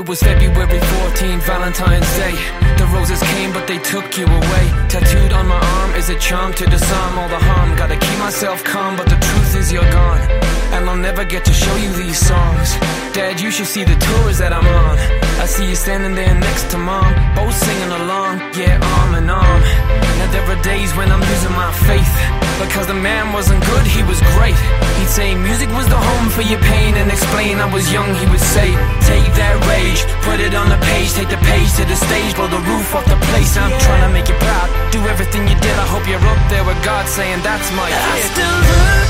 It was February 14th, Valentine's Day. The roses came, but they took you away. Tattooed on my arm is a charm to disarm all the harm. Gotta keep myself calm, but the truth is you're gone. And I'll never get to show you these songs. Dad, you should see the tours that I'm on. I see you standing there next to mom, both singing along, yeah, arm in arm. Now there are days when I'm losing my faith. Because the man wasn't good, he was great. He'd say music was the home for your pain and explain I was young, he would say, take it on the page, take the page to the stage, blow the roof off the place. I'm trying to make you proud, do everything you did. I hope you're up there with God saying that's my I kid. still look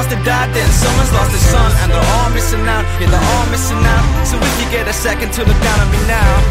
Lost a dad, then someone's lost a son. And they're all missing out, yeah, they're all missing out. So if you get a second to look down on me now.